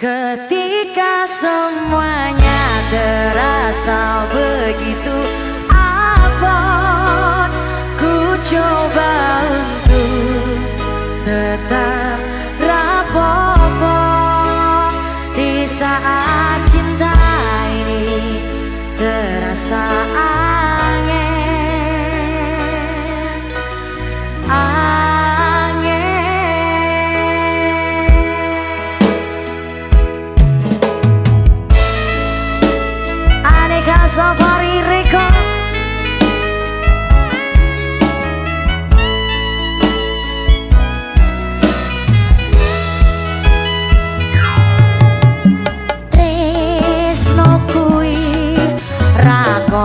Ketika semuanya terasa berat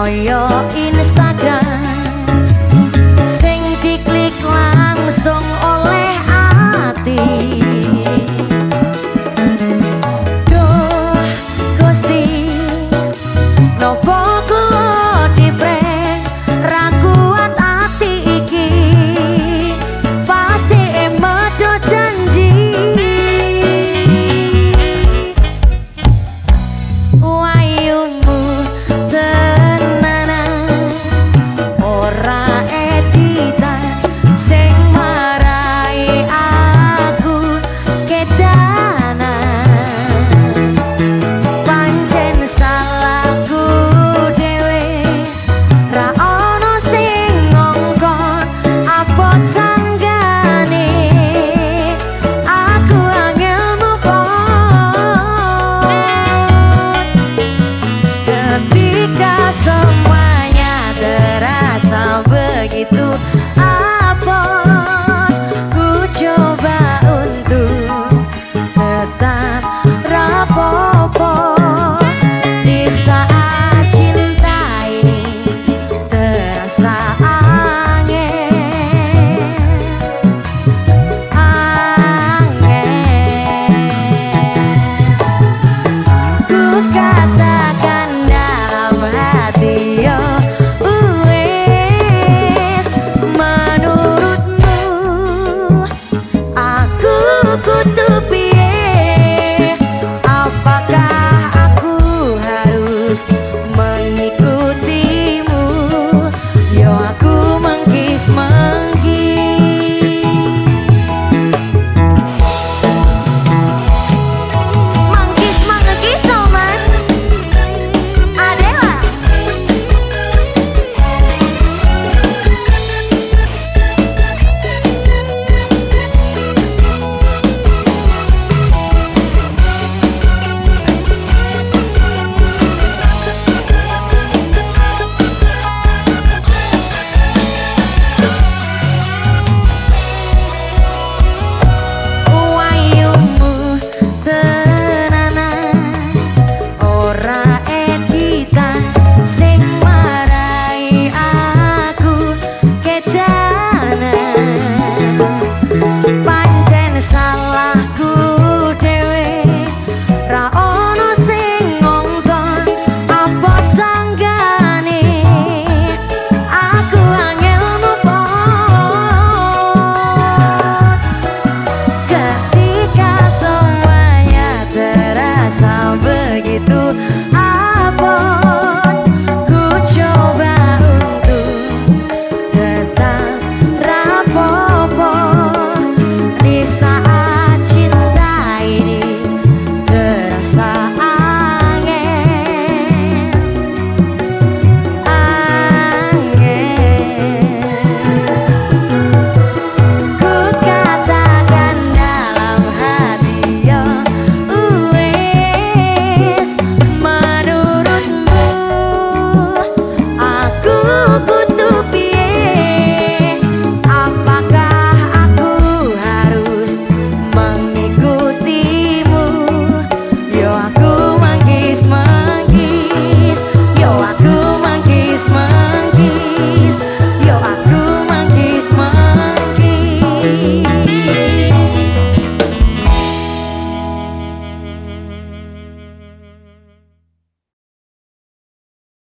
kaya Instagram sing diklik langsung oleh ati Duh Gusti nopo semuanya terasa begitu apa ku coba untuk tetap rapopo di saat cinta ini terasa begitu.